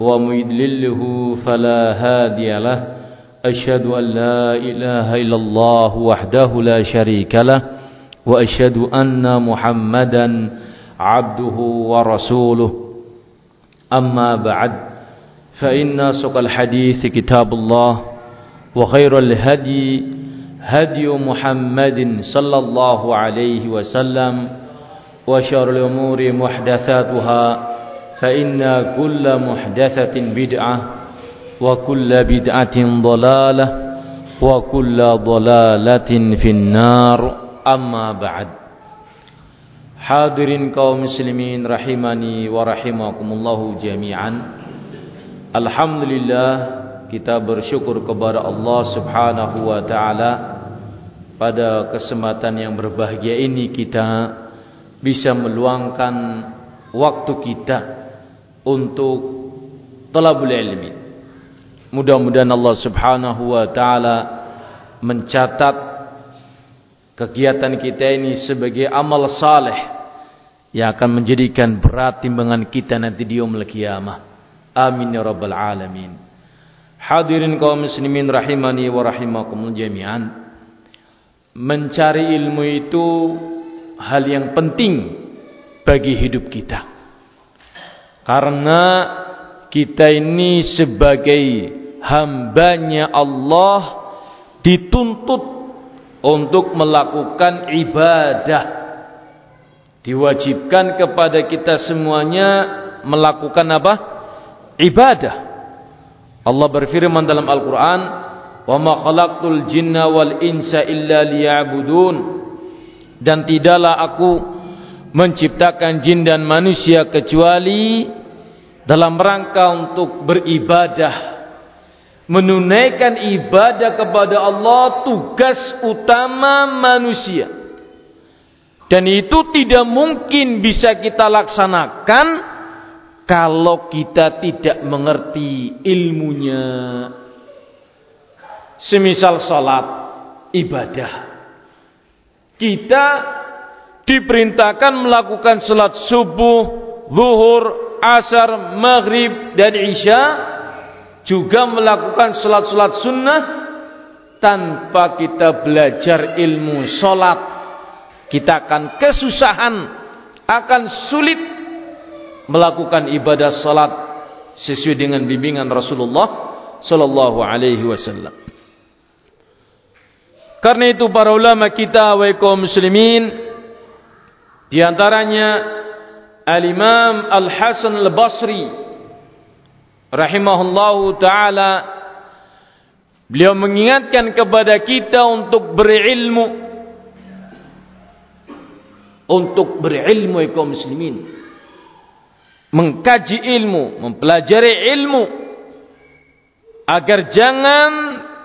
ومن يضلله فلا هادي له. أشهد أن لا إله إلا الله وحده لا شريك له. وأشهد أن محمدا عبده ورسوله. أما بعد فإن سق الحديث كتاب الله وخير الهدي هدي محمد صلى الله عليه وسلم وشر الأمور محدثاتها. فإن كل محدثة بدعة وكل بدعة ضلالة وكل ضلالة في النار أما بعد Hadirin kaum muslimin rahimani wa rahimakumullahu jami'an. Alhamdulillah kita bersyukur kepada Allah Subhanahu wa taala pada kesempatan yang berbahagia ini kita bisa meluangkan waktu kita untuk talabul ilmi. Mudah-mudahan Allah Subhanahu wa taala mencatat kegiatan kita ini sebagai amal saleh yang akan menjadikan berat timbangan kita nanti di yaumul qiyamah. Amin ya rabbal alamin. Hadirin kaum muslimin rahimani wa rahimakumul jami'an. Mencari ilmu itu hal yang penting bagi hidup kita. Karena kita ini sebagai hambanya Allah dituntut untuk melakukan ibadah diwajibkan kepada kita semuanya melakukan apa? Ibadah. Allah berfirman dalam Al-Qur'an, "Wa ma khalaqtul jinna wal insa illa liya'budun." Dan tidaklah aku menciptakan jin dan manusia kecuali dalam rangka untuk beribadah. Menunaikan ibadah kepada Allah tugas utama manusia. Dan itu tidak mungkin bisa kita laksanakan kalau kita tidak mengerti ilmunya. Semisal salat ibadah. Kita diperintahkan melakukan salat subuh, zuhur, asar, maghrib dan isya juga melakukan salat-salat sunnah tanpa kita belajar ilmu salat kita akan kesusahan, akan sulit melakukan ibadah salat sesuai dengan bimbingan Rasulullah sallallahu alaihi wasallam. Karena itu para ulama kita wa muslimin di antaranya Al-Imam Al-Hasan Al-Basri rahimahullahu taala beliau mengingatkan kepada kita untuk berilmu. Untuk berilmu ya kaum muslimin. Mengkaji ilmu mempelajari ilmu. Agar jangan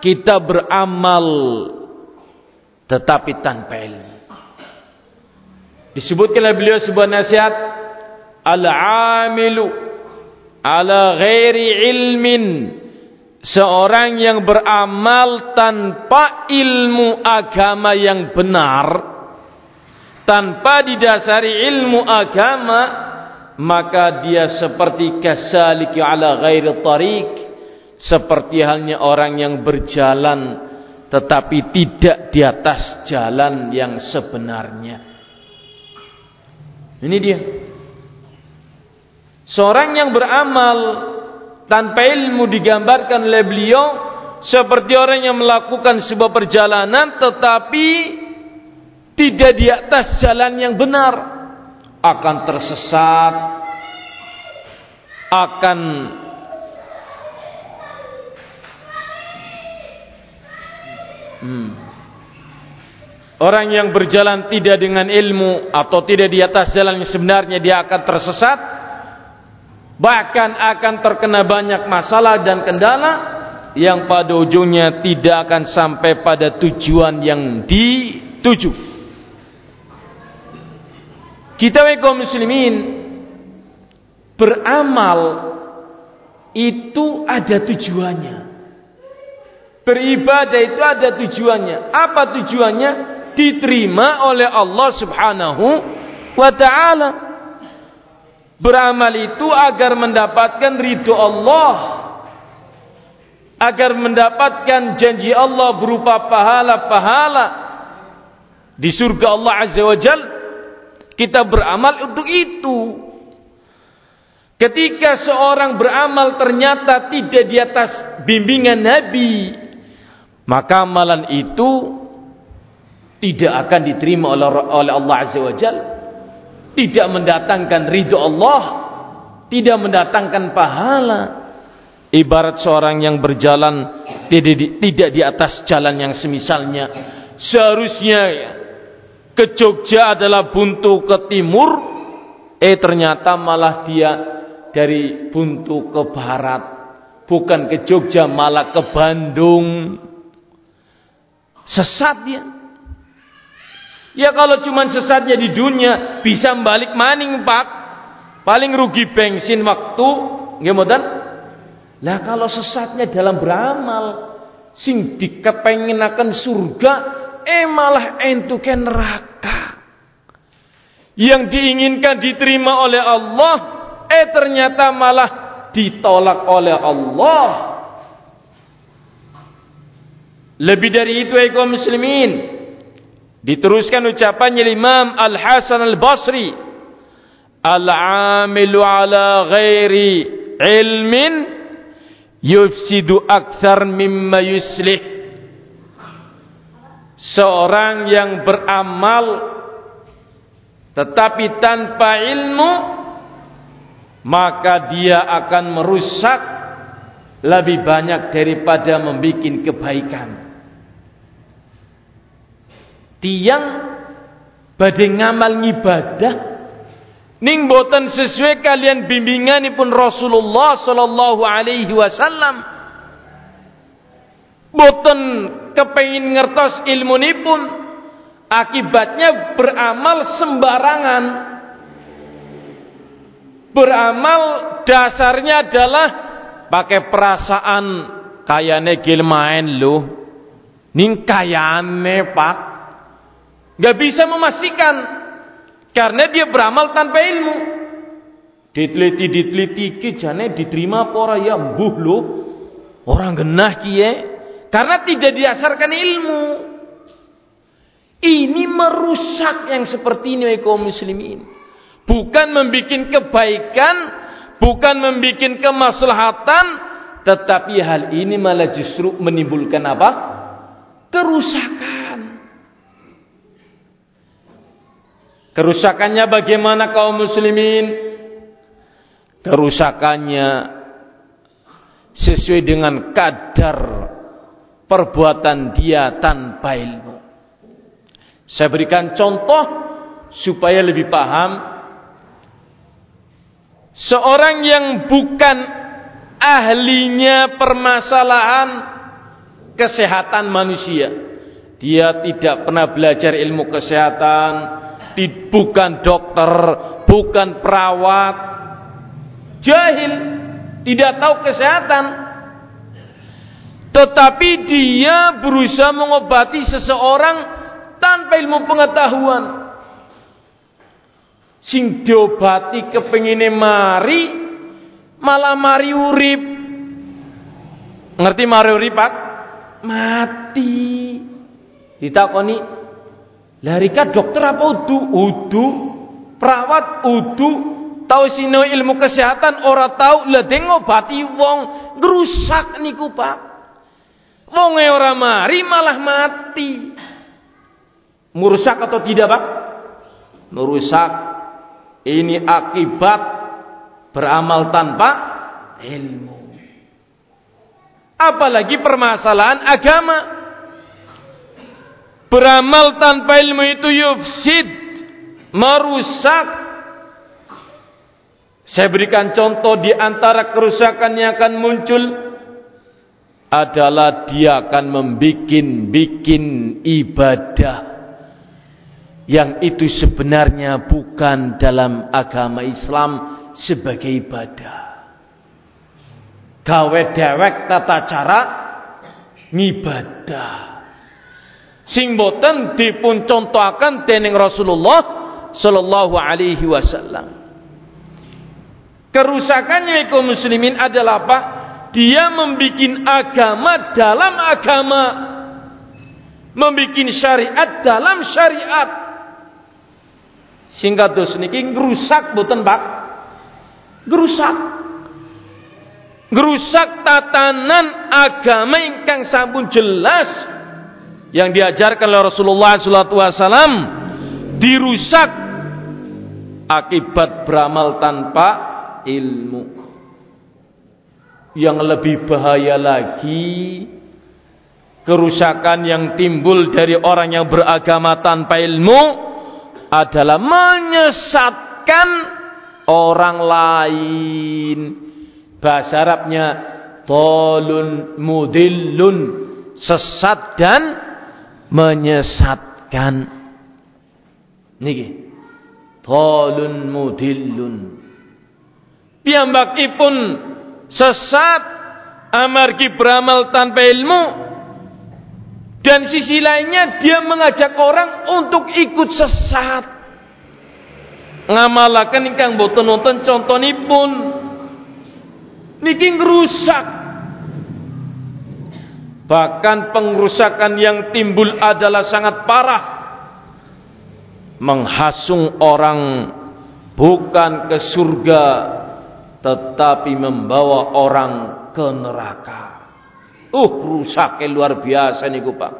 kita beramal tetapi tanpa ilmu disebutkan oleh beliau sebuah nasihat al-amilu ala ghairi ilmin. Seorang yang beramal tanpa ilmu agama yang benar tanpa didasari ilmu agama maka dia seperti kasaliki ala ghairi tariq seperti halnya orang yang berjalan tetapi tidak di atas jalan yang sebenarnya ini dia. Seorang yang beramal tanpa ilmu digambarkan oleh beliau seperti orang yang melakukan sebuah perjalanan tetapi tidak di atas jalan yang benar. Akan tersesat. Akan hmm, orang yang berjalan tidak dengan ilmu atau tidak di atas jalan yang sebenarnya dia akan tersesat bahkan akan terkena banyak masalah dan kendala yang pada ujungnya tidak akan sampai pada tujuan yang dituju. Kita kaum muslimin beramal itu ada tujuannya. Beribadah itu ada tujuannya. Apa tujuannya? Diterima oleh Allah Subhanahu wa taala. Beramal itu agar mendapatkan ridho Allah. Agar mendapatkan janji Allah berupa pahala-pahala di surga Allah Azza wa Jalla kita beramal untuk itu. Ketika seorang beramal ternyata tidak di atas bimbingan Nabi, maka amalan itu tidak akan diterima oleh, Allah Azza wa Jal. Tidak mendatangkan ridho Allah, tidak mendatangkan pahala. Ibarat seorang yang berjalan tidak di, atas jalan yang semisalnya. Seharusnya ke Jogja adalah buntu ke timur, eh ternyata malah dia dari buntu ke barat, bukan ke Jogja malah ke Bandung. Sesat dia. Ya kalau cuma sesatnya di dunia bisa balik maning pak, paling rugi bensin waktu, nggak Lah kalau sesatnya dalam beramal, sing dikepengin akan surga, eh malah entuke neraka. Yang diinginkan diterima oleh Allah, eh ternyata malah ditolak oleh Allah. Lebih dari itu ya kaum muslimin. Diteruskan ucapannya Imam Al-Hasan Al-Basri. Al-amilu ala ghairi ilmin yufsidu akthar mimma yuslih seorang yang beramal tetapi tanpa ilmu maka dia akan merusak lebih banyak daripada membuat kebaikan. Tiang badhe ngamal ngibadah ning boten sesuai kalian bimbinganipun Rasulullah sallallahu alaihi wasallam. Boten kepengin ngertos ilmu pun akibatnya beramal sembarangan beramal dasarnya adalah pakai perasaan kayane gil main lu ning kayane pak nggak bisa memastikan karena dia beramal tanpa ilmu diteliti diteliti kijane diterima pora ya mbuh lu orang genah kie karena tidak didasarkan ilmu. Ini merusak yang seperti ini kaum muslimin. Bukan membuat kebaikan, bukan membuat kemaslahatan, tetapi hal ini malah justru menimbulkan apa? Kerusakan. Kerusakannya bagaimana kaum muslimin? Kerusakannya sesuai dengan kadar perbuatan dia tanpa ilmu. Saya berikan contoh supaya lebih paham. Seorang yang bukan ahlinya permasalahan kesehatan manusia. Dia tidak pernah belajar ilmu kesehatan, bukan dokter, bukan perawat, jahil, tidak tahu kesehatan, tetapi dia berusaha mengobati seseorang tanpa ilmu pengetahuan. Sing diobati kepengine mari malah mari urip. Ngerti mari urip, Pak? Mati. Ditakoni, "Larika dokter apa udu?" Udu. Perawat udu. Tahu sino ilmu kesehatan ora tahu lah ngobati wong ngrusak niku, Pak. Wong ora mari malah mati. Merusak atau tidak, Pak? Merusak. Ini akibat beramal tanpa ilmu. Apalagi permasalahan agama. Beramal tanpa ilmu itu yufsid, merusak. Saya berikan contoh di antara kerusakan yang akan muncul adalah dia akan membikin-bikin ibadah yang itu sebenarnya bukan dalam agama Islam sebagai ibadah. Gawe dewek tata cara ngibadah. Sing boten dipun contohaken dening Rasulullah sallallahu alaihi wasallam. Kerusakannya kaum muslimin adalah apa? Dia membuat agama dalam agama. Membuat syariat dalam syariat. Singkat dos niki ngrusak boten Pak? Ngrusak. Ngrusak tatanan agama ingkang sampun jelas yang diajarkan oleh Rasulullah wasallam dirusak akibat beramal tanpa ilmu. Yang lebih bahaya lagi kerusakan yang timbul dari orang yang beragama tanpa ilmu adalah menyesatkan orang lain. Bahasa Arabnya tolun mudillun sesat dan menyesatkan. Niki. Tolun mudillun. Pun sesat amargi beramal tanpa ilmu. Dan sisi lainnya dia mengajak orang untuk ikut sesat. Ngamalakan ingkang boten nonton contonipun. Niki rusak bahkan pengrusakan yang timbul adalah sangat parah menghasung orang bukan ke surga tetapi membawa orang ke neraka. Uh, rusaknya luar biasa nih Pak.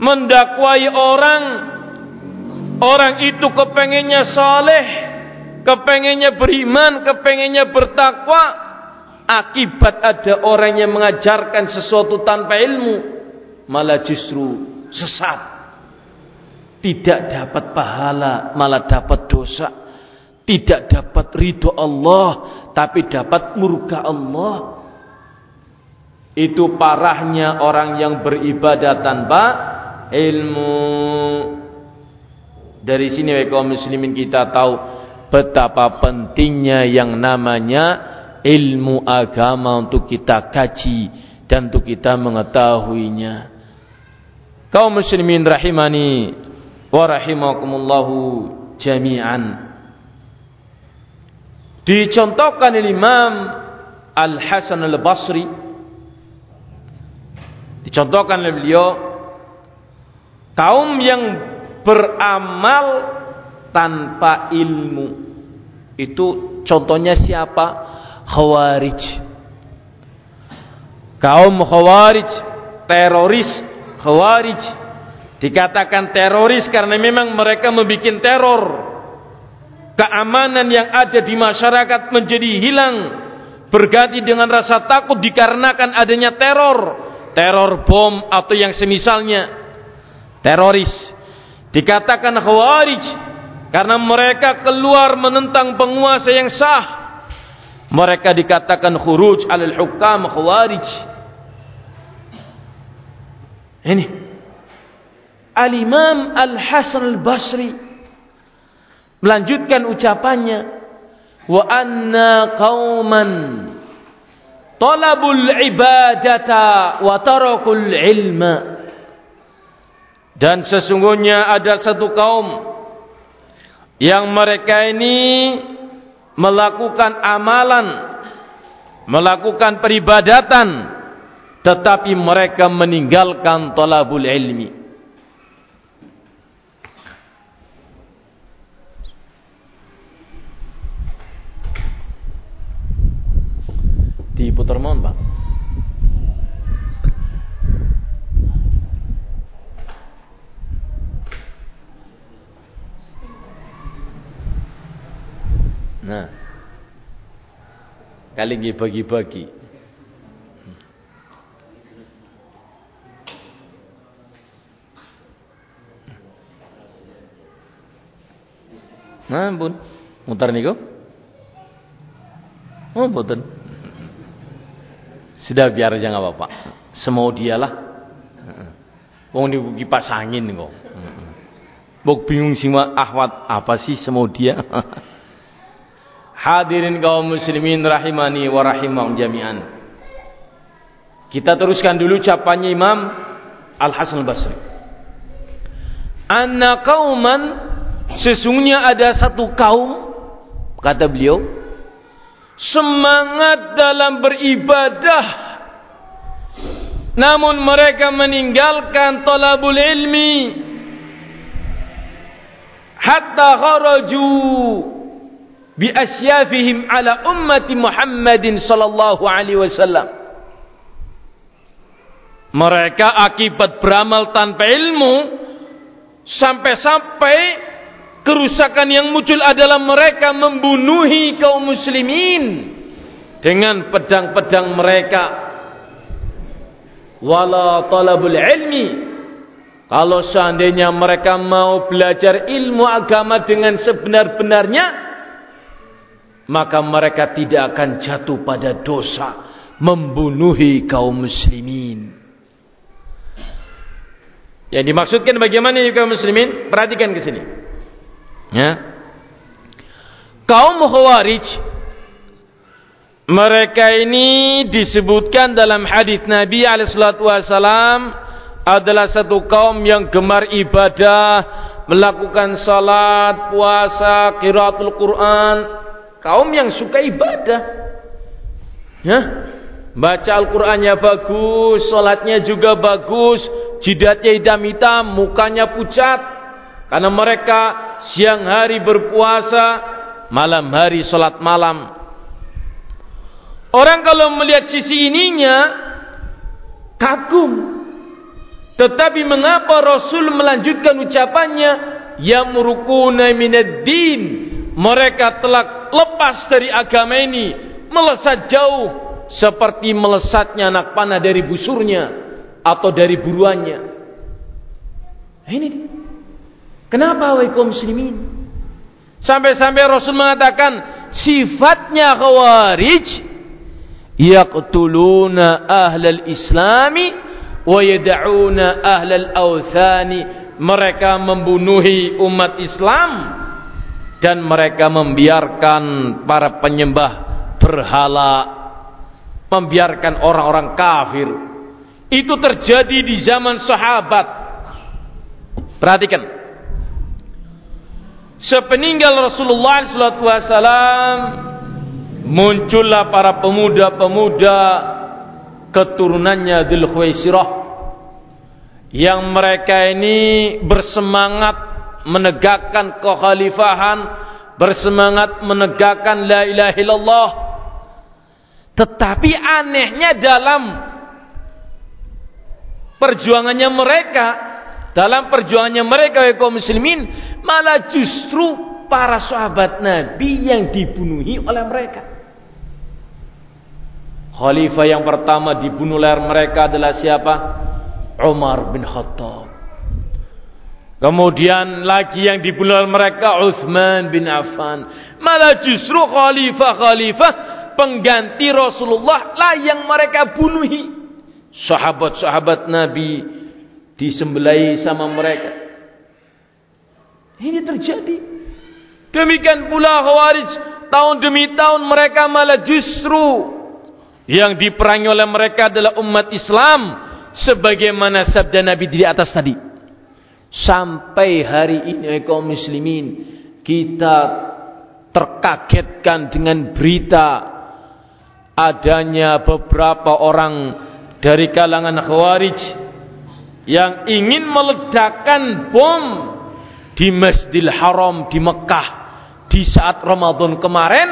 Mendakwai orang, orang itu kepengennya saleh, kepengennya beriman, kepengennya bertakwa, akibat ada orang yang mengajarkan sesuatu tanpa ilmu, malah justru sesat. Tidak dapat pahala, malah dapat dosa. Tidak dapat ridho Allah tapi dapat murka Allah. Itu parahnya orang yang beribadah tanpa ilmu. Dari sini kaum muslimin kita tahu betapa pentingnya yang namanya ilmu agama untuk kita kaji dan untuk kita mengetahuinya. Kaum muslimin rahimani wa rahimakumullahu jami'an. Dicontohkan oleh Imam Al-Hasan Al-Basri. Dicontohkan oleh beliau kaum yang beramal tanpa ilmu. Itu contohnya siapa khawarij. Kaum khawarij teroris khawarij. Dikatakan teroris karena memang mereka membuat teror. Keamanan yang ada di masyarakat menjadi hilang. Berganti dengan rasa takut dikarenakan adanya teror. Teror bom atau yang semisalnya. Teroris. Dikatakan khawarij karena mereka keluar menentang penguasa yang sah mereka dikatakan khuruj alal hukam khawarij. Ini. Al-imam al-hasan al-basri melanjutkan ucapannya. Wa anna qauman talabul ibadata wa tarakul ilma. Dan sesungguhnya ada satu kaum yang mereka ini melakukan amalan melakukan peribadatan tetapi mereka meninggalkan talabul ilmi. Diputar mohon Pak Nah Kali bagi-bagi Nah, pun mutar niku. Oh, boten. Sudah biar aja nggak apa-apa. Semau dialah. Wong di kipas angin kok. Bok bingung sih ahwat apa sih semau dia? Hadirin kaum muslimin rahimani wa rahimahum jami'an. Kita teruskan dulu ucapannya Imam Al Hasan Al Basri. Anna kauman sesungguhnya ada satu kaum kata beliau semangat dalam beribadah namun mereka meninggalkan talabul ilmi hatta kharaju bi asyafihim ala ummati Muhammadin sallallahu alaihi wasallam. Mereka akibat beramal tanpa ilmu sampai-sampai kerusakan yang muncul adalah mereka membunuhi kaum muslimin dengan pedang-pedang mereka. Wala talabul ilmi. Kalau seandainya mereka mau belajar ilmu agama dengan sebenar-benarnya maka mereka tidak akan jatuh pada dosa membunuhi kaum muslimin. Yang dimaksudkan bagaimana kaum muslimin? Perhatikan ke sini. Ya. Kaum Khawarij mereka ini disebutkan dalam hadis Nabi alaihissalatu wasallam adalah satu kaum yang gemar ibadah, melakukan salat, puasa, qiraatul Quran, kaum yang suka ibadah. Ya. Baca Al-Qur'annya bagus, salatnya juga bagus, jidatnya hitam-hitam, mukanya pucat. Karena mereka siang hari berpuasa, malam hari sholat malam. Orang kalau melihat sisi ininya kagum. Tetapi mengapa Rasul melanjutkan ucapannya yamrukuna minad din? Mereka telah lepas dari agama ini, melesat jauh seperti melesatnya anak panah dari busurnya atau dari buruannya. Ini Kenapa wahai kaum muslimin? Sampai-sampai Rasul mengatakan sifatnya khawarij yaqtuluna ahlal islami wa yad'una ahlal awthani mereka membunuhi umat Islam dan mereka membiarkan para penyembah berhala membiarkan orang-orang kafir. Itu terjadi di zaman sahabat. Perhatikan. Sepeninggal Rasulullah SAW muncullah para pemuda-pemuda keturunannya Dzul Khuwaisirah yang mereka ini bersemangat menegakkan kekhalifahan, bersemangat menegakkan la ilaha illallah. Tetapi anehnya dalam perjuangannya mereka, dalam perjuangannya mereka kaum muslimin Malah justru para sahabat Nabi yang dibunuhi oleh mereka. Khalifah yang pertama dibunuh oleh mereka adalah siapa? Umar bin Khattab. Kemudian lagi yang dibunuh mereka Uthman bin Affan. Malah justru khalifah-khalifah pengganti Rasulullah lah yang mereka bunuhi. Sahabat-sahabat Nabi disembelai sama mereka. Ini terjadi. Demikian pula Khawarij tahun demi tahun mereka malah justru yang diperangi oleh mereka adalah umat Islam sebagaimana sabda Nabi di atas tadi. Sampai hari ini kaum muslimin kita terkagetkan dengan berita adanya beberapa orang dari kalangan Khawarij yang ingin meledakkan bom di Masjidil Haram di Mekah di saat Ramadan kemarin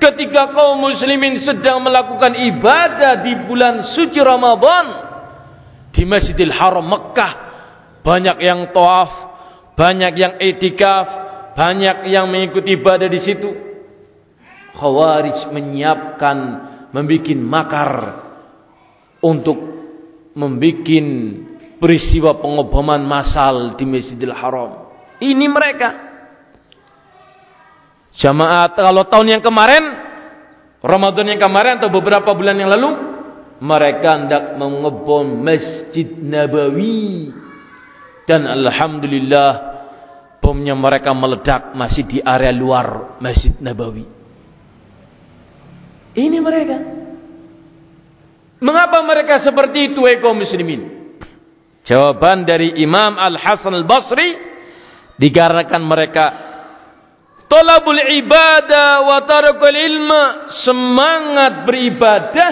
ketika kaum muslimin sedang melakukan ibadah di bulan suci Ramadan di Masjidil Haram Mekah banyak yang tawaf banyak yang etikaf banyak yang mengikuti ibadah di situ. Khawarij menyiapkan membuat makar untuk membuat peristiwa pengobaman massal di Masjidil Haram. Ini mereka. Jamaat kalau tahun yang kemarin, Ramadan yang kemarin atau beberapa bulan yang lalu, mereka hendak mengebom Masjid Nabawi dan alhamdulillah bomnya mereka meledak masih di area luar Masjid Nabawi. Ini mereka. Mengapa mereka seperti itu, eko muslimin? Jawaban dari Imam Al Hasan Al Basri dikarenakan mereka Tolabul ibadah wa tarakul ilma semangat beribadah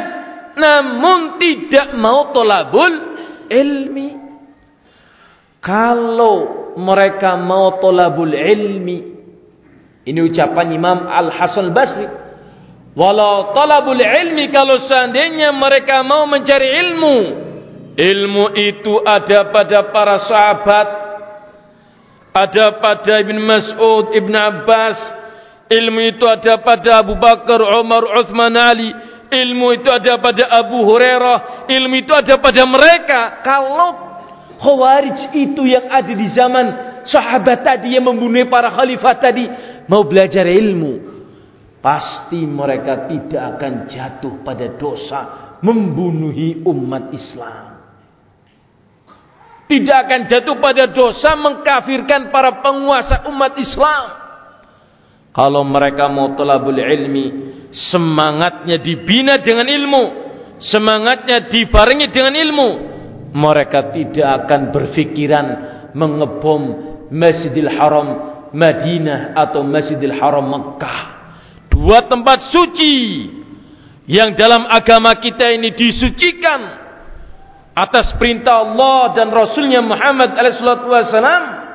namun tidak mau tolabul ilmi. Kalau mereka mau tolabul ilmi, ini ucapan Imam Al Hasan Basri. Walau tolabul ilmi kalau seandainya mereka mau mencari ilmu, ilmu itu ada pada para sahabat, ada pada Ibn Mas'ud, Ibn Abbas, ilmu itu ada pada Abu Bakar, Umar, Uthman, Ali, ilmu itu ada pada Abu Hurairah, ilmu itu ada pada mereka. Kalau Khawarij itu yang ada di zaman sahabat tadi yang membunuh para khalifah tadi. Mau belajar ilmu, pasti mereka tidak akan jatuh pada dosa membunuhi umat Islam. Tidak akan jatuh pada dosa mengkafirkan para penguasa umat Islam. Kalau mereka mau tolabul ilmi, semangatnya dibina dengan ilmu, semangatnya dibarengi dengan ilmu, mereka tidak akan berfikiran mengebom Masjidil Haram Madinah atau Masjidil Haram Mekah. Dua tempat suci yang dalam agama kita ini disucikan atas perintah Allah dan Rasulnya Muhammad SAW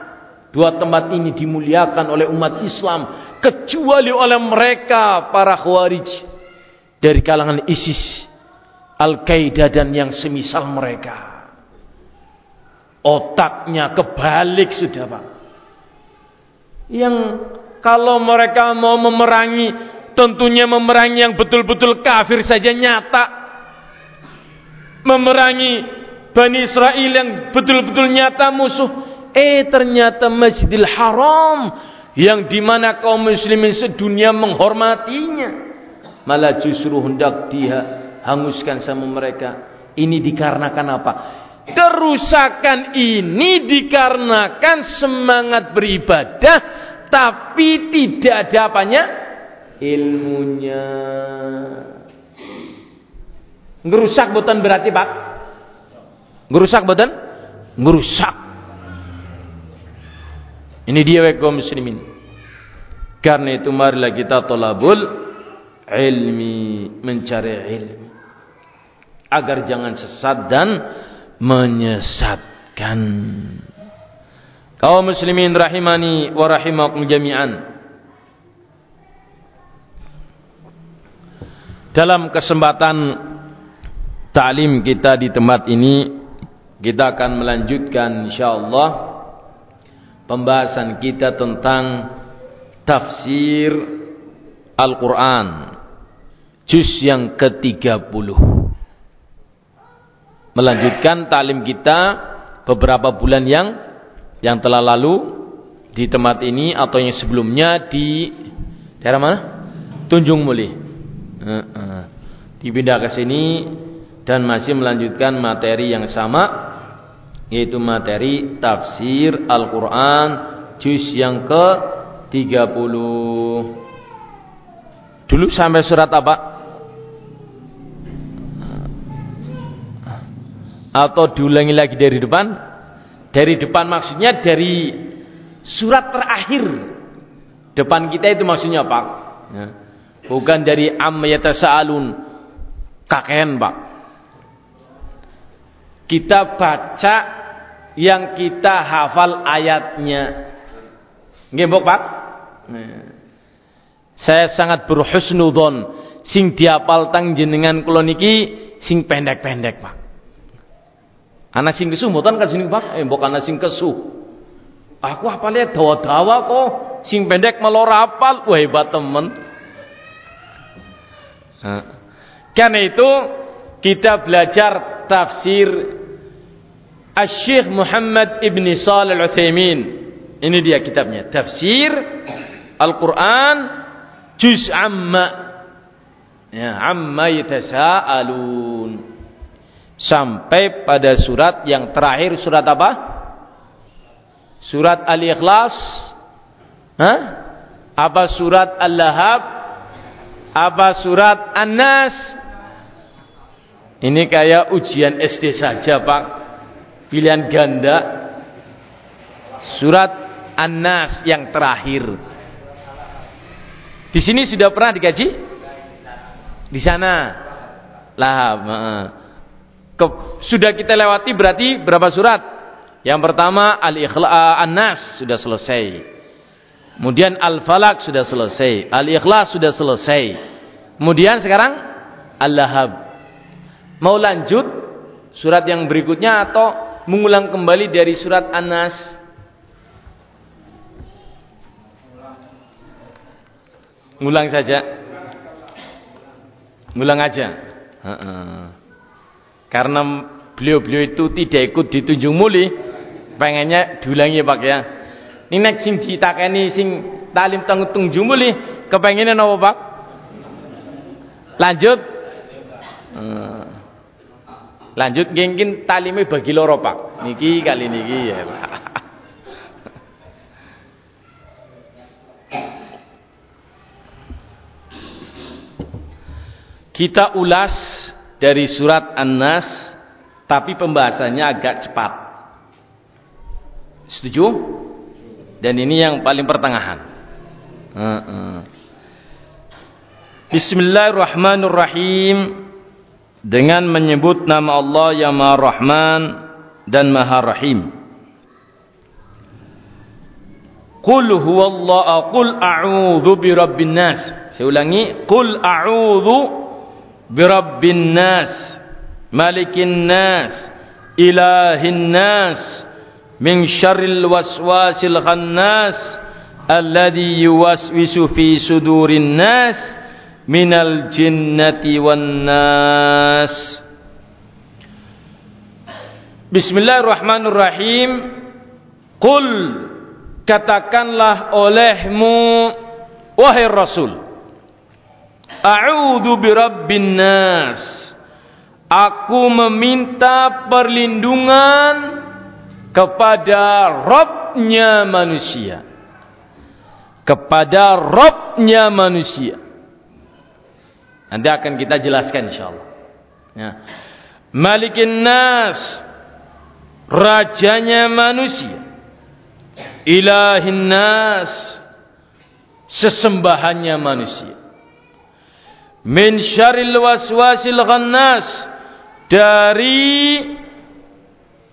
dua tempat ini dimuliakan oleh umat Islam kecuali oleh mereka para khawarij dari kalangan ISIS Al-Qaeda dan yang semisal mereka otaknya kebalik sudah Pak yang kalau mereka mau memerangi tentunya memerangi yang betul-betul kafir saja nyata memerangi Bani Israel yang betul-betul nyata musuh. Eh ternyata Masjidil Haram yang di mana kaum muslimin sedunia menghormatinya. Malah justru hendak dia hanguskan sama mereka. Ini dikarenakan apa? Kerusakan ini dikarenakan semangat beribadah tapi tidak ada apanya? Ilmunya. Ngerusak boten berarti Pak? Ngerusak boten? Ngerusak. Ini dia kaum muslimin. Karena itu marilah kita tolabul ilmi, mencari ilmi. Agar jangan sesat dan menyesatkan. Kaum muslimin rahimani wa rahimakum jami'an. Dalam kesempatan ta'lim kita di tempat ini kita akan melanjutkan insyaallah pembahasan kita tentang tafsir Al-Qur'an juz yang ke-30 melanjutkan ta'lim kita beberapa bulan yang yang telah lalu di tempat ini atau yang sebelumnya di daerah mana? Tunjung Muli. Dipindah ke sini dan masih melanjutkan materi yang sama yaitu materi tafsir Al-Qur'an juz yang ke 30 dulu sampai surat apa atau diulangi lagi dari depan dari depan maksudnya dari surat terakhir depan kita itu maksudnya Pak ya. bukan dari am yatasaalun kakean Pak kita baca yang kita hafal ayatnya. Nggih, Pak? Saya sangat berhusnudzon sing diapal tang jenengan kula niki sing pendek-pendek, Pak. Ana sing kesuh mboten kan sini, Pak? Eh, mbok ana sing kesuh. Aku hafalnya dawa-dawa kok, sing pendek malah apal. Wah, hebat temen. Nah, karena itu kita belajar tafsir Al-Syekh Muhammad Ibn Salih Al-Uthaymin. Ini dia kitabnya. Tafsir Al-Quran Juz Amma. Ya, Amma yatasa'alun. Sampai pada surat yang terakhir surat apa? Surat Al-Ikhlas? Hah? Apa surat Al-Lahab? Apa surat An-Nas? Ini kayak ujian SD saja, Pak. Pilihan ganda. Surat An-Nas yang terakhir. Di sini sudah pernah dikaji? Di sana. Lahab. Ke, sudah kita lewati berarti berapa surat? Yang pertama Al-Ikhlas uh, An-Nas sudah selesai. Kemudian Al-Falak sudah selesai. Al-Ikhlas sudah selesai. Kemudian sekarang Al-Lahab. Mau lanjut surat yang berikutnya atau mengulang kembali dari surat An-Nas? Saja. Ngulang aja. Karena beliau-beliau itu tidak ikut ditunjuk muli, pengennya diulangi Pak ya. Ini nek sing ditakeni sing talim tanggung muli, kepengennya apa Pak? Lanjut. Lanjut mungkin talime bagi loro Pak. Niki kali niki ya Pak. Kita ulas dari surat An-Nas tapi pembahasannya agak cepat. Setuju? Dan ini yang paling pertengahan. Bismillahirrahmanirrahim dengan menyebut nama Allah yang Maha Rahman dan Maha Rahim. Qul huwallahu qul a'udzu birabbin nas. Saya ulangi, qul a'udzu برب الناس ملك الناس إله الناس من شر الوسواس الخناس الذي يوسوس في صدور الناس من الجنة والناس. بسم الله الرحمن الرحيم. قل katakanlah olehmu wahai Rasul. A'udzu birabbin nas. Aku meminta perlindungan kepada Robnya manusia. Kepada Robnya manusia. Nanti akan kita jelaskan insyaallah. Ya. Malikin nas. Rajanya manusia. Ilahin nas. Sesembahannya manusia min syaril waswasil ghannas dari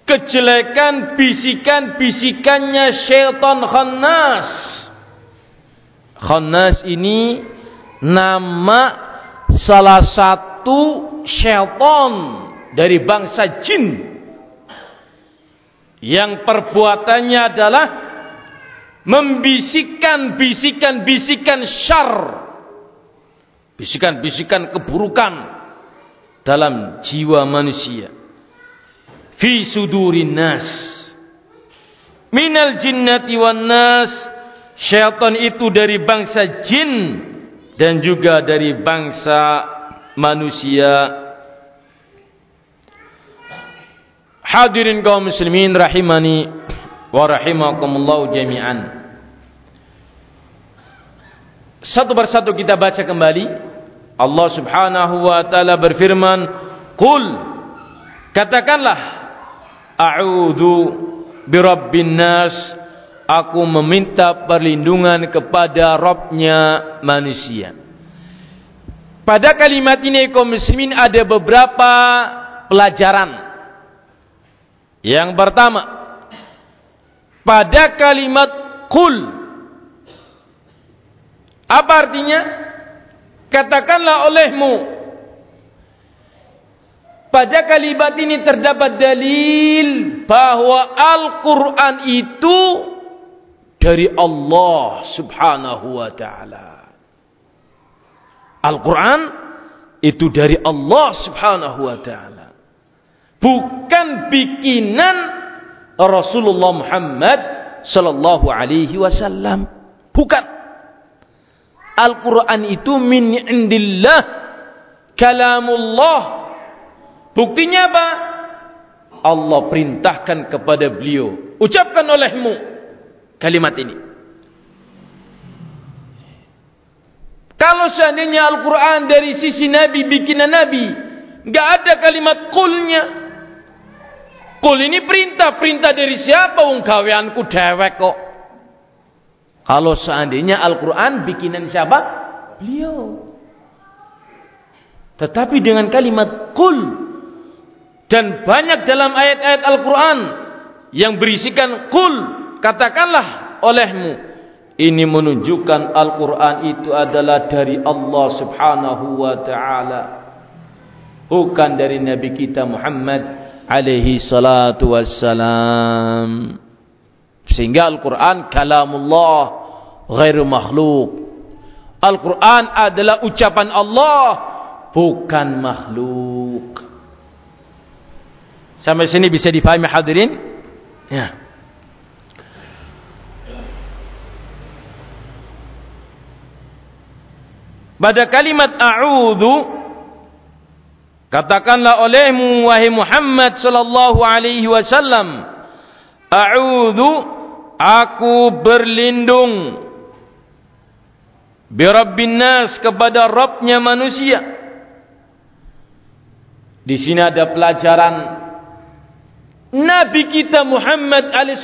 kejelekan bisikan-bisikannya syaitan khannas khannas ini nama salah satu syaitan dari bangsa jin. Yang perbuatannya adalah membisikkan bisikan-bisikan syar bisikan-bisikan keburukan dalam jiwa manusia. Fi sudurin nas. Minal jinnati wan nas. Syaitan itu dari bangsa jin dan juga dari bangsa manusia. Hadirin kaum muslimin rahimani wa rahimakumullah jami'an. Satu persatu kita baca kembali Allah Subhanahu wa taala berfirman, "Qul katakanlah a'udzu birabbin nas." Aku meminta perlindungan kepada Rabbnya manusia. Pada kalimat ini kaum muslimin ada beberapa pelajaran. Yang pertama, pada kalimat kul apa artinya? Katakanlah olehmu pada kalimat ini terdapat dalil bahwa Al-Quran itu dari Allah subhanahu wa ta'ala. Al-Quran itu dari Allah subhanahu wa ta'ala. Bukan bikinan Rasulullah Muhammad sallallahu alaihi wasallam. Bukan. Al-Quran itu min indillah kalamullah Buktinya apa? Allah perintahkan kepada beliau, ucapkan olehmu kalimat ini. Kalau seandainya Al-Quran dari sisi Nabi bikinan Nabi, nggak ada kalimat kulnya. Kul ini perintah, perintah dari siapa? Ungkawianku dewek kok. Kalau seandainya Al-Quran bikinan siapa? Beliau. Tetapi dengan kalimat kul dan banyak dalam ayat-ayat Al-Quran yang berisikan kul katakanlah olehmu ini menunjukkan Al-Quran itu adalah dari Allah subhanahu wa ta'ala bukan dari Nabi kita Muhammad alaihi salatu wassalam sehingga Al-Quran kalamullah ghairu makhluk. Al-Quran adalah ucapan Allah bukan makhluk. Sampai sini bisa difahami hadirin? Ya. Pada kalimat a'udhu Katakanlah olehmu wahai Muhammad sallallahu alaihi wasallam, a'udzu aku berlindung bi rabbin nas kepada Rabbnya manusia. Di sini ada pelajaran Nabi kita Muhammad alaihi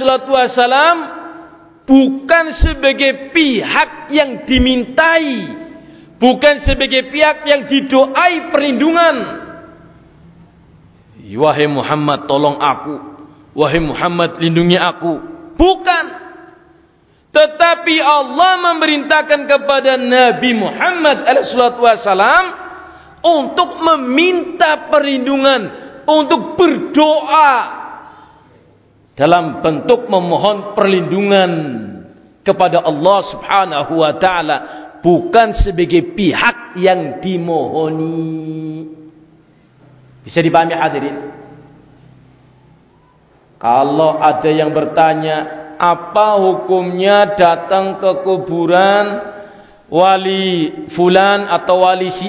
bukan sebagai pihak yang dimintai, bukan sebagai pihak yang didoai perlindungan Wahai Muhammad tolong aku. Wahai Muhammad lindungi aku. Bukan. Tetapi Allah memerintahkan kepada Nabi Muhammad SAW untuk meminta perlindungan, untuk berdoa dalam bentuk memohon perlindungan kepada Allah Subhanahu wa taala bukan sebagai pihak yang dimohoni. Bisa dipahami hadirin? Kalau ada yang bertanya, apa hukumnya datang ke kuburan wali fulan atau wali si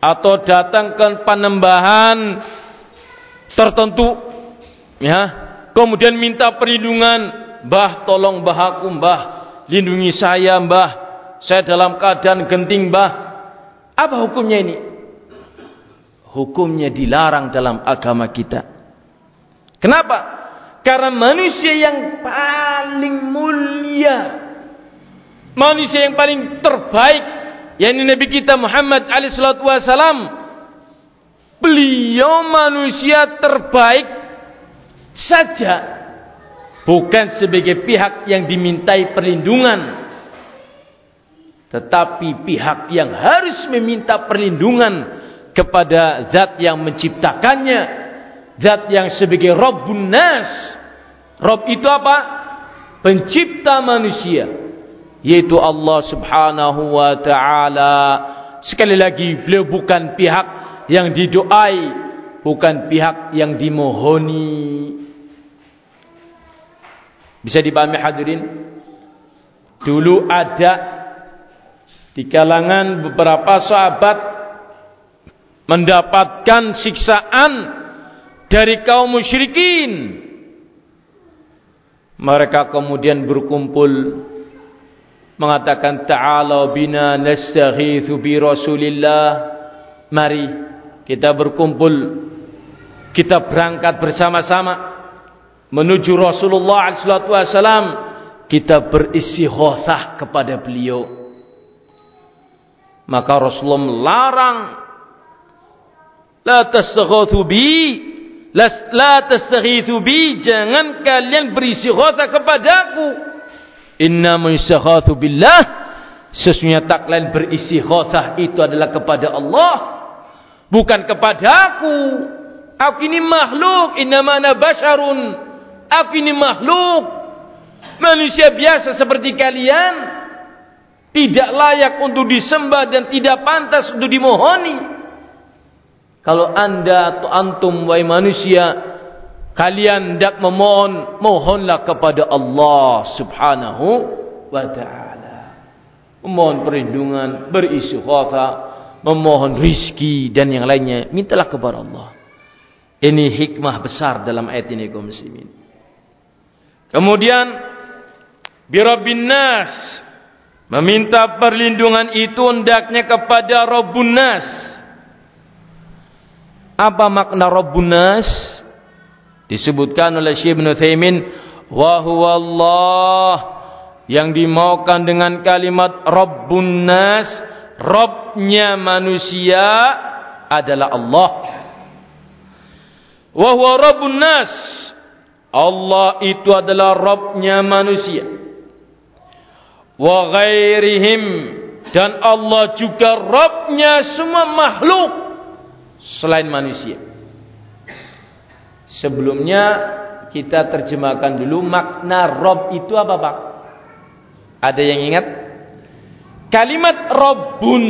atau datang ke panembahan tertentu? Ya. Kemudian minta perlindungan mbah tolong mbah aku mbah. Lindungi saya mbah. Saya dalam keadaan genting mbah. Apa hukumnya ini? Hukumnya dilarang dalam agama kita. Kenapa? Karena manusia yang paling mulia, manusia yang paling terbaik, yakni Nabi kita Muhammad wassalam, beliau manusia terbaik saja, bukan sebagai pihak yang dimintai perlindungan, tetapi pihak yang harus meminta perlindungan kepada zat yang menciptakannya zat yang sebagai Rabbun Nas. Rabb itu apa? pencipta manusia. Yaitu Allah subhanahu wa ta'ala. Sekali lagi beliau bukan pihak yang didoai bukan pihak yang dimohoni. Bisa dipahami hadirin? Dulu ada di kalangan beberapa sahabat mendapatkan siksaan dari kaum musyrikin. Mereka kemudian berkumpul mengatakan ta'ala bina nastaghithu bi Rasulillah. Mari kita berkumpul kita berangkat bersama-sama menuju Rasulullah sallallahu alaihi wasallam kita beristighatsah kepada beliau. Maka Rasulullah melarang La tastaghathu bi La tastaghithu bi Jangan kalian beristighatsah kepadaku. Inna istaghathu billah. Sesungguhnya tak kalian beristighatsah itu adalah kepada Allah Bukan kepada aku. Ini makhluk Inna mana basharun. Aku ini makhluk. Manusia biasa seperti kalian. Tidak layak untuk disembah dan tidak pantas untuk dimohoni kalau anda atau antum wahai manusia kalian hendak memohon, mohonlah kepada Allah Subhanahu wa taala. Memohon perlindungan, beristighatsah, memohon rizki dan yang lainnya, mintalah kepada Allah. Ini hikmah besar dalam ayat ini kaum muslimin. Kemudian birabbin nas meminta perlindungan itu hendaknya kepada Rabbun nas. Apa makna Rabbun nas? Disebutkan oleh Syekh Ibn Utsaimin wa Allah yang dimaukan dengan kalimat Rabbun nas, Rabbnya manusia adalah Allah. Wa huwa Rabbun nas. Allah itu adalah Rabbnya manusia. Wa ghairihim dan Allah juga Rabbnya semua makhluk selain manusia. Sebelumnya kita terjemahkan dulu makna Rob itu apa Pak? Ada yang ingat? Kalimat Rabbun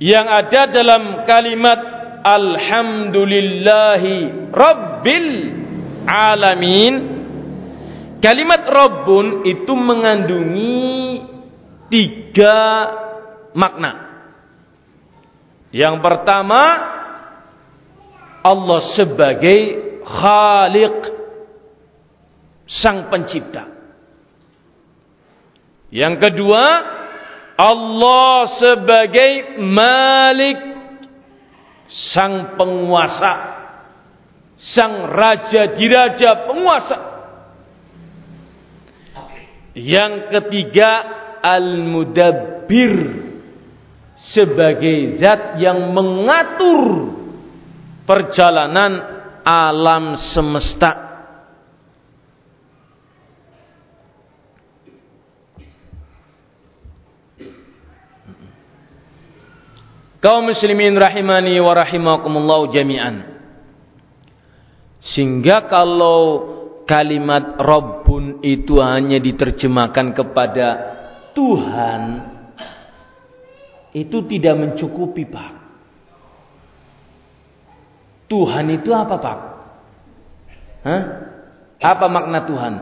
yang ada dalam kalimat Alhamdulillahi Rabbil Alamin Kalimat Rabbun itu mengandungi tiga makna Yang pertama Allah sebagai Khaliq Sang pencipta. Yang kedua Allah sebagai Malik sang penguasa, sang raja diraja penguasa. Yang ketiga al-mudabbir sebagai zat yang mengatur perjalanan alam semesta. kaum muslimin rahimani wa rahimakumullah jami'an sehingga kalau kalimat Rabbun itu hanya diterjemahkan kepada Tuhan itu tidak mencukupi Pak Tuhan itu apa Pak? Hah? Apa makna Tuhan?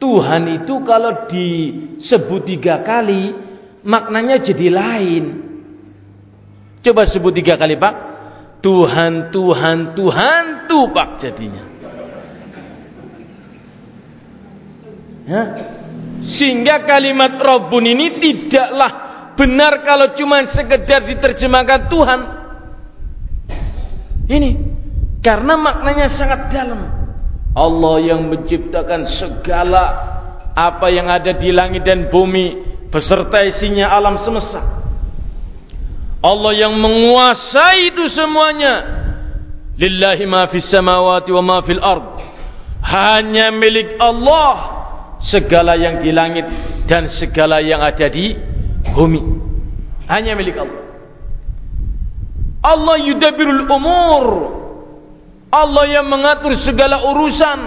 Tuhan itu kalau disebut tiga kali maknanya jadi lain Coba sebut tiga kali Pak. Tuhan, Tuhan, Tuhan, tuh Pak jadinya. Ya. Sehingga kalimat Rabbun ini tidaklah benar kalau cuma sekedar diterjemahkan Tuhan. Ini karena maknanya sangat dalam. Allah yang menciptakan segala apa yang ada di langit dan bumi beserta isinya alam semesta. Allah yang menguasai itu semuanya. Lillahi ma fis samawati wa ma fil ard. Hanya milik Allah segala yang di langit dan segala yang ada di bumi. Hanya milik Allah. Allah yudabirul umur. Allah yang mengatur segala urusan.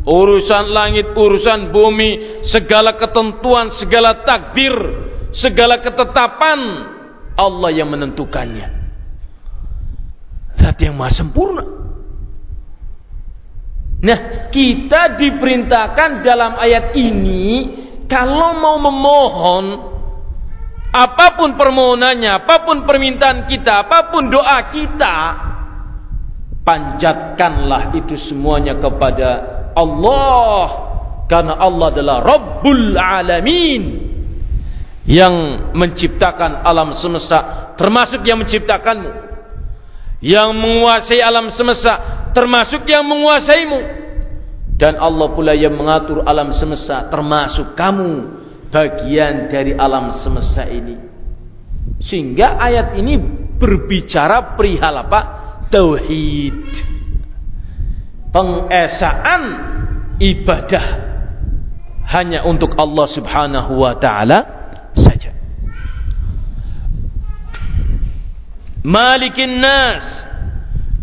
Urusan langit, urusan bumi, segala ketentuan, segala takdir, segala ketetapan Allah yang menentukannya. Zat yang maha sempurna. Nah, kita diperintahkan dalam ayat ini kalau mau memohon apa pun permohonannya, apa pun permintaan kita, apa pun doa kita, panjatkanlah itu semuanya kepada Allah. Karena Allah adalah Rabbul Alamin yang menciptakan alam semesta termasuk yang menciptakanmu. Yang menguasai alam semesta termasuk yang menguasaimu. Dan Allah pula yang mengatur alam semesta termasuk kamu bagian dari alam semesta ini. Sehingga ayat ini berbicara perihal apa? Tauhid. Pengesaan ibadah. Hanya untuk Allah Subhanahu wa taala saja. Malikin nas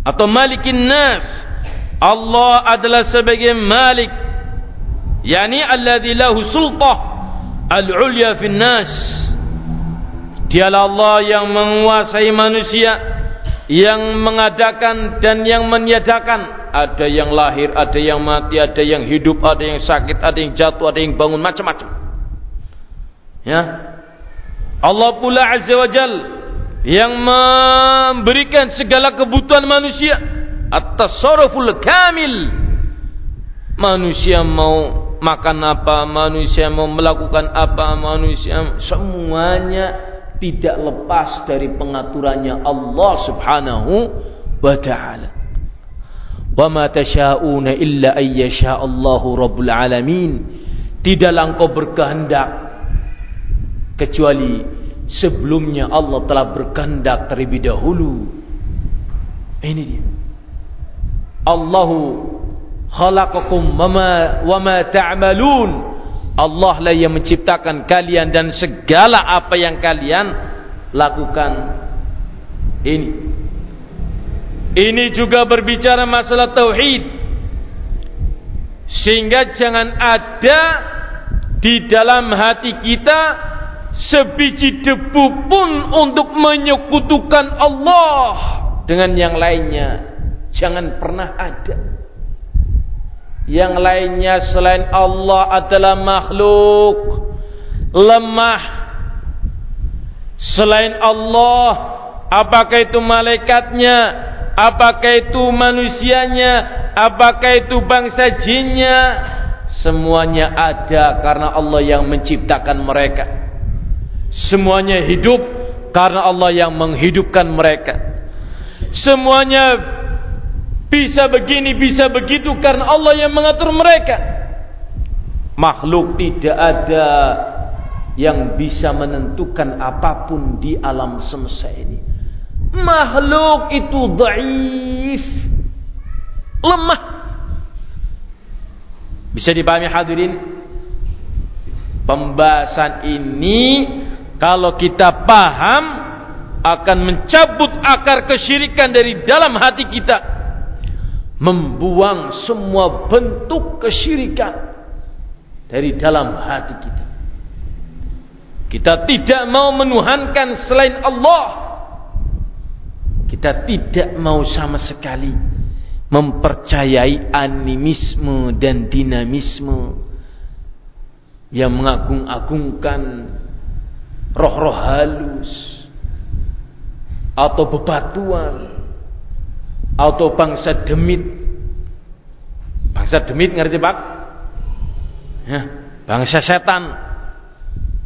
atau malikin nas. Allah adalah sebagai malik. Yakni alladzi lahu sultah al-ulya fi nas. Dialah Allah yang menguasai manusia yang mengadakan dan yang meniadakan. Ada yang lahir ada yang mati ada yang hidup ada yang sakit ada yang jatuh ada yang bangun macam-macam. Ya. Allah pula Azza wa Jal yang memberikan segala kebutuhan manusia. At-tasarruful kamil. Manusia mau makan apa manusia mau melakukan apa manusia semuanya tidak lepas dari pengaturannya Allah Subhanahu wa taala. Wa ma tasyauna illa ayyasha Allahu rabbul alamin. Tidaklah engkau berkehendak kecuali sebelumnya Allah telah berkehendak terlebih dahulu. Ini dia. Allahu khalaqakum wama wama ta'malun. Allah lah yang menciptakan kalian dan segala apa yang kalian lakukan. Ini. Ini juga berbicara masalah tauhid. Sehingga jangan ada di dalam hati kita sebiji debu pun untuk menyekutukan Allah dengan yang lainnya. Jangan pernah ada yang lainnya selain Allah adalah makhluk. Lemah. Selain Allah apakah itu malaikatnya? Apakah itu manusianya? Apakah itu bangsa jinnya? Semuanya ada karena Allah yang menciptakan mereka. Semuanya hidup karena Allah yang menghidupkan mereka. Semuanya bisa begini, bisa begitu karena Allah yang mengatur mereka. Makhluk tidak ada yang bisa menentukan apa pun di alam semesta ini. Makhluk itu daif, lemah. Bisa dipahami hadirin? Pembahasan ini kalau kita paham akan mencabut akar kesyirikan dari dalam hati kita membuang semua bentuk kesyirikan dari dalam hati kita. Kita tidak mau menuhankan selain Allah. Kita tidak mau sama sekali mempercayai animisme dan dinamisme yang mengagung-agungkan roh-roh halus atau bebatuan atau bangsa demit. Bangsa demit ngerti pak? Ya, bangsa setan.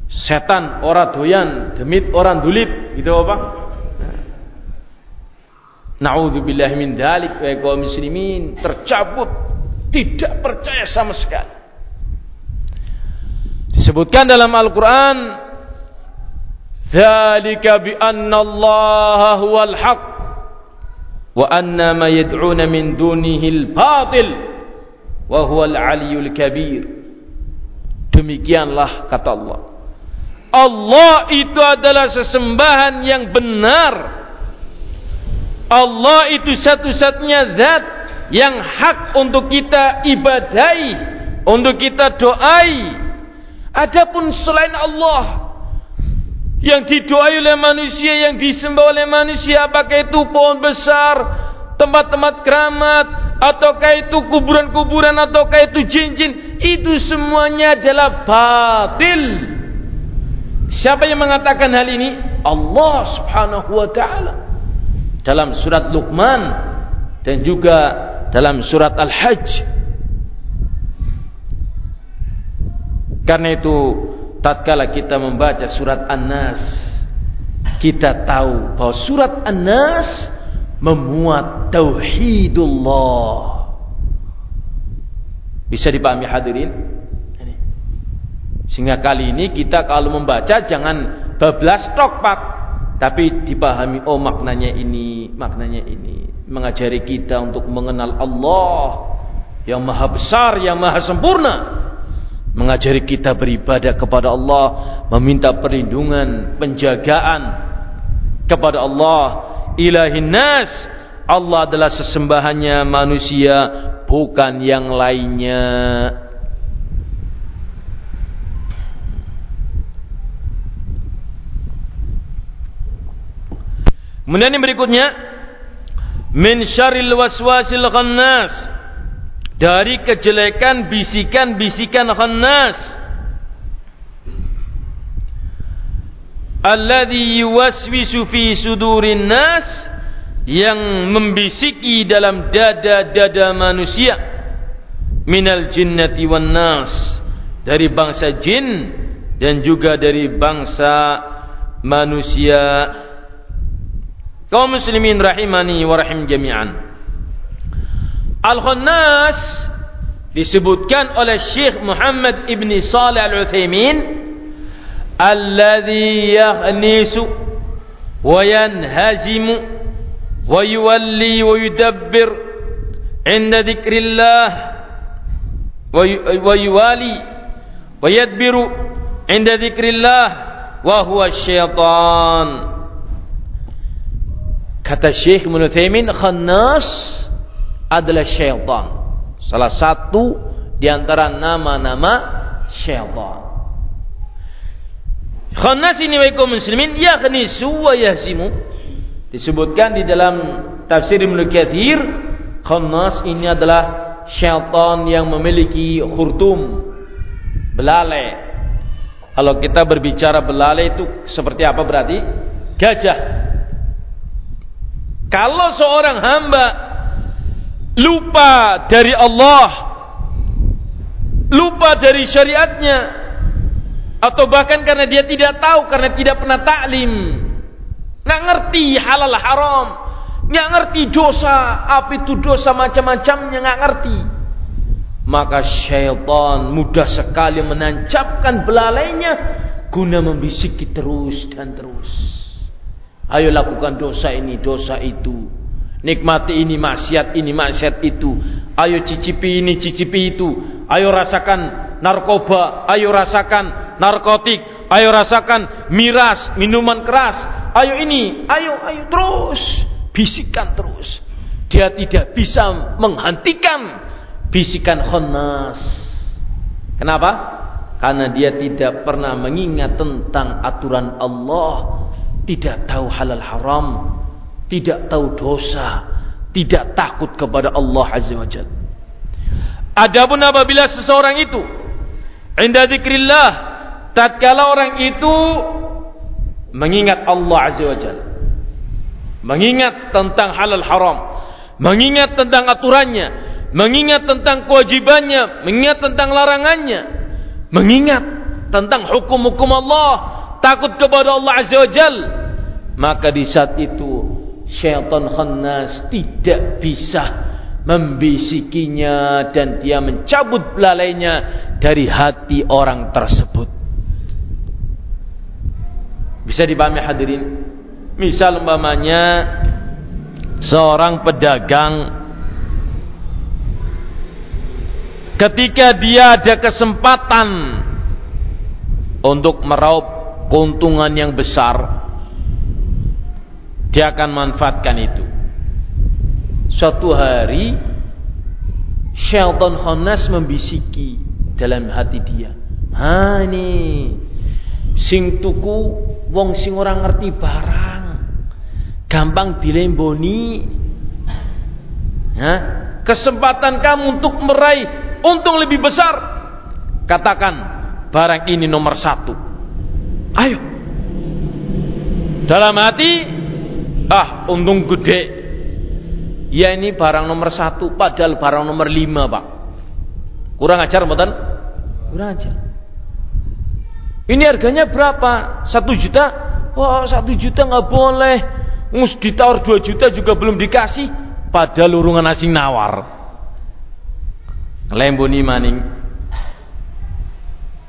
Setan ora doyan. Demit orang dulit gitu apa naudzubillah min dalik wa muslimin. Tercabut. Tidak percaya sama sekali. Disebutkan dalam Al-Qur'an dzalika bi anna Allah huwal hak wa anna ma yad'una min dunihi al-batil. Wa huwa al-'aliyyul kabir. Demikianlah kata Allah. Allah itu adalah sesembahan yang benar. Allah itu satu-satunya zat yang hak untuk kita ibadai untuk kita doai. Adapun selain Allah yang didoai oleh manusia, yang disembah oleh manusia, apakah itu pohon besar, tempat-tempat keramat, ataukah itu kuburan-kuburan, ataukah itu jin-jin, itu semuanya adalah batil. Siapa yang mengatakan hal ini? Allah Subhanahu wa taala. Dalam surat Luqman dan juga dalam surat Al-Hajj. Karena itu tatkala kita membaca surat An-Nas kita tahu bahwa surat An-Nas memuat tauhidullah. Bisa dipahami hadirin? Sehingga kali ini kita kalau membaca jangan bablas tok pak. Tapi dipahami oh maknanya ini maknanya ini. Mengajari kita untuk mengenal Allah yang maha besar yang maha sempurna mengajari kita beribadah kepada Allah, meminta perlindungan, penjagaan kepada Allah. Ilahin nas, Allah adalah sesembahannya manusia, bukan yang lainnya. Kemudian yang berikutnya, min syaril waswasil khannas dari kejelekan bisikan-bisikan khannas. Alladhi yuwaswisu fi sudurin nas yang membisiki dalam dada-dada manusia. Minal jinnati wan nas. Dari bangsa jin dan juga dari bangsa manusia. Kaum muslimin rahimani wa rahim jami'an Al-Khannas disebutkan oleh Syekh Muhammad Ibn Salih Al-Uthaymin alladhi yaghnisu wa yanhazimu wa yuwalli wa yudabbir inda dhikrillah wa yuwali wa yadbiru inda dhikrillah wa huwa syaitan kata Syekh Ibn Uthaymin khannas adalah syaitan salah satu di antara nama-nama syaitan Khannas ini wa kaum muslimin yaghnisu wa yahzimu. Disebutkan di dalam tafsir Ibnu Katsir, khannas ini adalah syaitan yang memiliki khurtum, belalai. Kalau kita berbicara belalai itu seperti apa berarti? Gajah. Kalau seorang hamba lupa dari Allah, lupa dari syariatnya, atau bahkan karena dia tidak tahu karena tidak pernah taklim nggak ngerti halal haram. Nggak ngerti dosa apa itu dosa macam-macamnya nggak ngerti. Maka syaitan mudah sekali menancapkan belalainya guna membisiki terus dan terus. Ayo lakukan dosa ini dosa itu nikmati ini maksiat ini maksiat itu ayo cicipi ini cicipi itu ayo rasakan narkoba, ayo rasakan narkotik, ayo rasakan miras, minuman keras, ayo ini, ayo, ayo terus, bisikan terus. Dia tidak bisa menghentikan bisikan khannas. Kenapa? Karena dia tidak pernah mengingat tentang aturan Allah, tidak tahu halal haram, tidak tahu dosa, tidak takut kepada Allah Azza wa Jalla. Adapun apabila seseorang itu Inda zikrillah tatkala orang itu mengingat Allah Azza wa Jalla mengingat tentang halal haram mengingat tentang aturannya mengingat tentang kewajibannya mengingat tentang larangannya mengingat tentang hukum-hukum Allah takut kepada Allah Azza wa Jalla maka di saat itu syaitan khannas tidak bisa membisikinya dan dia mencabut belalainya dari hati orang tersebut. Bisa dipahami hadirin? Misal umpamanya seorang pedagang ketika dia ada kesempatan untuk meraup keuntungan yang besar dia akan manfaatkan itu Suatu hari Syaitan Khanas membisiki dalam hati dia. Ha ini sing tuku wong sing orang ngerti barang. Gampang dilemboni. Ha? Kesempatan kamu untuk meraih untung lebih besar. Katakan barang ini nomor satu. Ayo. Dalam hati, ah untung gede. Ya ini barang nomor satu padahal barang nomor lima pak. Kurang ajar mboten kurang ajar. Ini harganya berapa? Satu juta? Wah satu juta nggak boleh. Mus ditawar dua juta juga belum dikasih. Padahal lurungan asing nawar. Lemboni maning.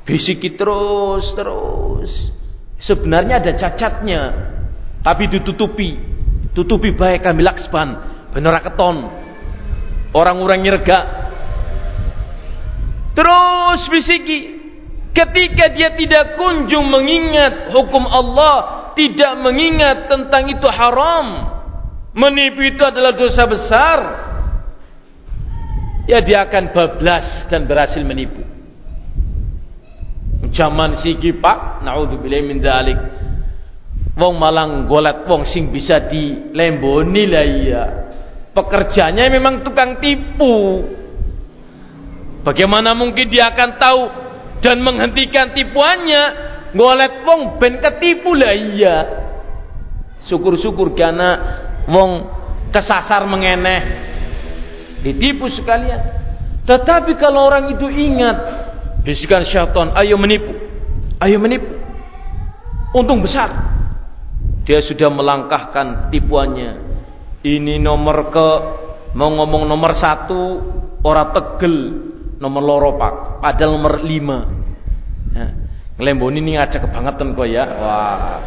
Bisiki terus terus. Sebenarnya ada cacatnya tapi ditutupi tutupi baik kami lakspan bener keton. Orang-orang nyerga terus bisiki. Ketika dia tidak kunjung mengingat hukum Allah tidak mengingat tentang itu haram menipu itu adalah dosa besar ya dia akan bablas dan berhasil menipu. Zaman siki pak naudzubillah min dzalik wong malang golat wong sing bisa dilemboni lah iya pekerjanya memang tukang tipu bagaimana mungkin dia akan tahu dan menghentikan tipuannya Golet wong ben ketipu lah iya. Syukur-syukur karena wong kesasar mengeneh. Ditipu sekalian. Tetapi kalau orang itu ingat bisikan syaitan, ayo menipu. Ayo menipu. Untung besar. Dia sudah melangkahkan tipuannya. Ini nomor ke mau ngomong nomor satu orang tegel nomor loro pak. Padahal nomor lima. Ya. ini ada kebangetan kok ya. Wah.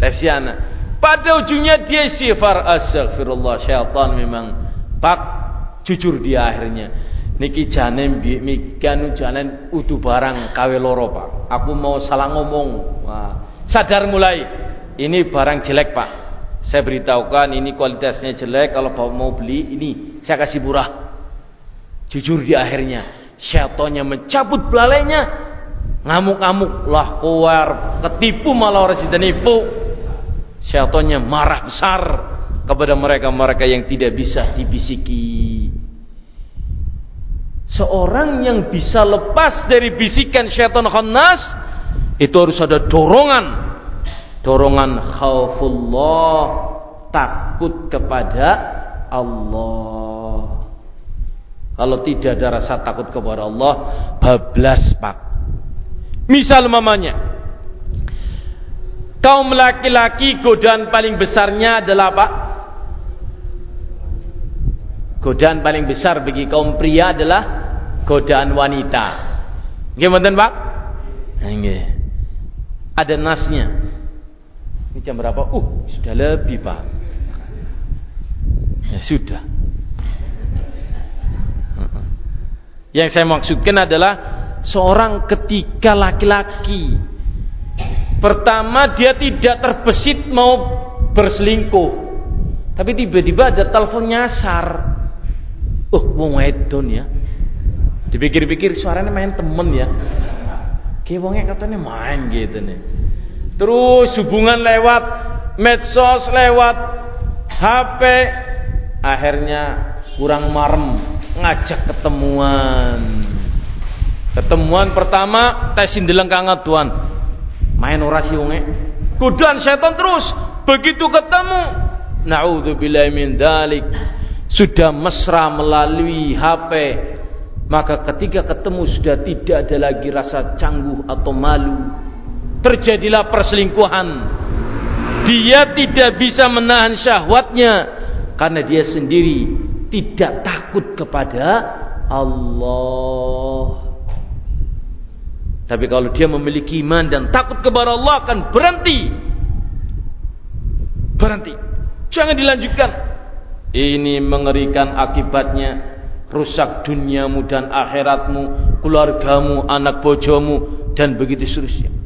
Lesiana pada ujungnya dia sifar astagfirullah syaitan memang pak jujur dia akhirnya. Niki janem mikan janen utuh barang kawe loro pak. Aku mau salah ngomong. Wah. Sadar mulai ini barang jelek pak. Saya beritahukan ini kualitasnya jelek kalau mau beli ini saya kasih murah. Jujur di akhirnya syaitannya mencabut belalainya. Ngamuk-ngamuk lah keluar ketipu malah orang si nipu syaitannya marah besar kepada mereka-mereka yang tidak bisa dibisiki. Seorang yang bisa lepas dari bisikan syaitan khannas itu harus ada dorongan dorongan khaufullah takut kepada Allah. Kalau tidak ada rasa takut kepada Allah bablas pak. Misal mamanya kaum laki-laki godaan paling besarnya adalah apa? Godaan paling besar bagi kaum pria adalah godaan wanita. Gimana pak? Ada nasnya ini jam berapa? Uh, sudah lebih pak. Ya sudah. Yang saya maksudkan adalah seorang ketika laki-laki pertama dia tidak terbesit mau berselingkuh. Tapi tiba-tiba ada telepon nyasar. Oh, mau wedon ya. Dipikir-pikir suaranya main temen ya. Kayak wongnya katanya main gitu nih. Terus hubungan lewat medsos, lewat HP. Akhirnya kurang marem, ngajak ketemuan. Ketemuan pertama tesin deleng kangat tuan. Main orasi wonge. Godaan setan terus. Begitu ketemu, naudzubillah min dalik. Sudah mesra melalui HP. Maka ketika ketemu sudah tidak ada lagi rasa cangguh atau malu terjadilah perselingkuhan. Dia tidak bisa menahan syahwatnya karena dia sendiri tidak takut kepada Allah. Tapi kalau dia memiliki iman dan takut kepada Allah akan berhenti. Berhenti. Jangan dilanjutkan. Ini mengerikan akibatnya. Rusak duniamu dan akhiratmu keluargamu anak bojomu dan begitu seterusnya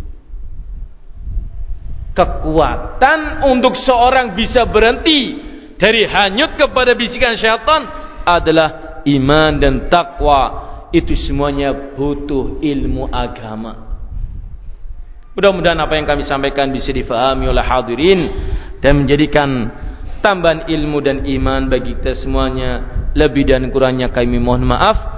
kekuatan untuk seorang bisa berhenti dari hanyut kepada bisikan syaitan adalah iman dan takwa itu semuanya butuh ilmu agama. Mudah-mudahan apa yang kami sampaikan bisa difahami oleh hadirin dan menjadikan tambahan ilmu dan iman bagi kita semuanya. Lebih dan kurangnya kami mohon maaf